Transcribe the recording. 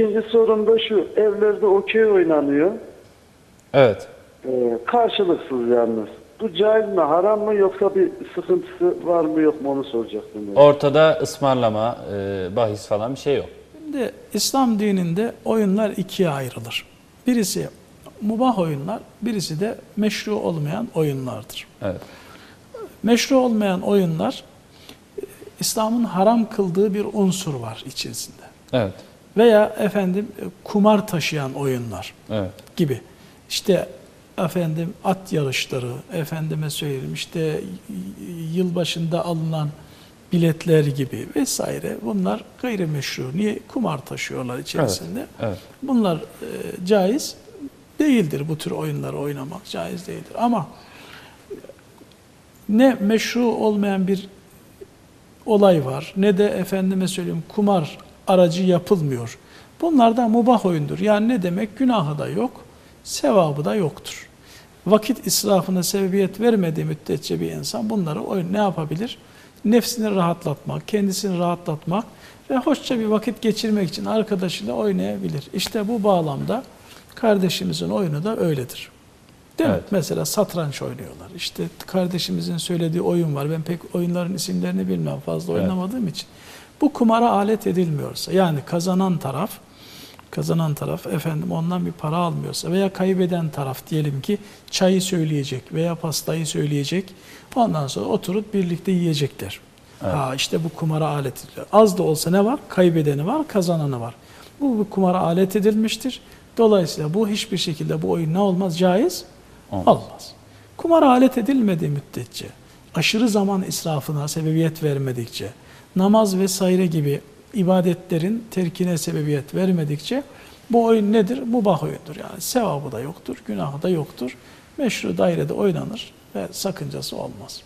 İkinci sorum da şu. Evlerde okey oynanıyor. Evet. Ee, karşılıksız yalnız. Bu caiz mi, haram mı yoksa bir sıkıntısı var mı yok mu onu soracaktım. ben. Ortada ısmarlama, e, bahis falan bir şey yok. Şimdi İslam dininde oyunlar ikiye ayrılır. Birisi mubah oyunlar, birisi de meşru olmayan oyunlardır. Evet. Meşru olmayan oyunlar e, İslam'ın haram kıldığı bir unsur var içerisinde. Evet. Veya efendim e, kumar taşıyan oyunlar Evet. gibi. İşte efendim at yarışları, efendime söyleyeyim işte yılbaşında alınan biletler gibi vesaire bunlar gayrimeşru. Niye? Kumar taşıyorlar içerisinde. Evet. Bunlar e, caiz değildir bu tür oyunları oynamak caiz değildir. Ama ne meşru olmayan bir olay var ne de efendime söyleyeyim kumar aracı yapılmıyor. Bunlar da mubah oyundur. Yani ne demek? Günahı da yok, sevabı da yoktur. Vakit israfına sebebiyet vermediği müddetçe bir insan bunları oyun ne yapabilir? Nefsini rahatlatmak, kendisini rahatlatmak ve hoşça bir vakit geçirmek için arkadaşıyla oynayabilir. İşte bu bağlamda kardeşimizin oyunu da öyledir. Değil mi? Evet. Mesela satranç oynuyorlar. İşte kardeşimizin söylediği oyun var. Ben pek oyunların isimlerini bilmem fazla Evet. oynamadığım için. Bu kumara alet edilmiyorsa yani kazanan taraf kazanan taraf efendim ondan bir para almıyorsa veya kaybeden taraf diyelim ki çayı söyleyecek veya pastayı söyleyecek. Ondan sonra oturup birlikte yiyecekler. Evet. Ha işte bu kumara alet ediliyor. Az da olsa ne var? Kaybedeni var, kazananı var. Bu bir kumara alet edilmiştir. Dolayısıyla bu hiçbir şekilde bu oyun ne olmaz? Caiz Olmaz. olmaz. Kumara alet edilmediği müddetçe, aşırı zaman israfına sebebiyet vermedikçe, namaz vesaire gibi ibadetlerin terkine sebebiyet vermedikçe bu oyun nedir? Mubah oyundur. Yani sevabı da yoktur, günahı da yoktur. Meşru dairede oynanır ve sakıncası olmaz.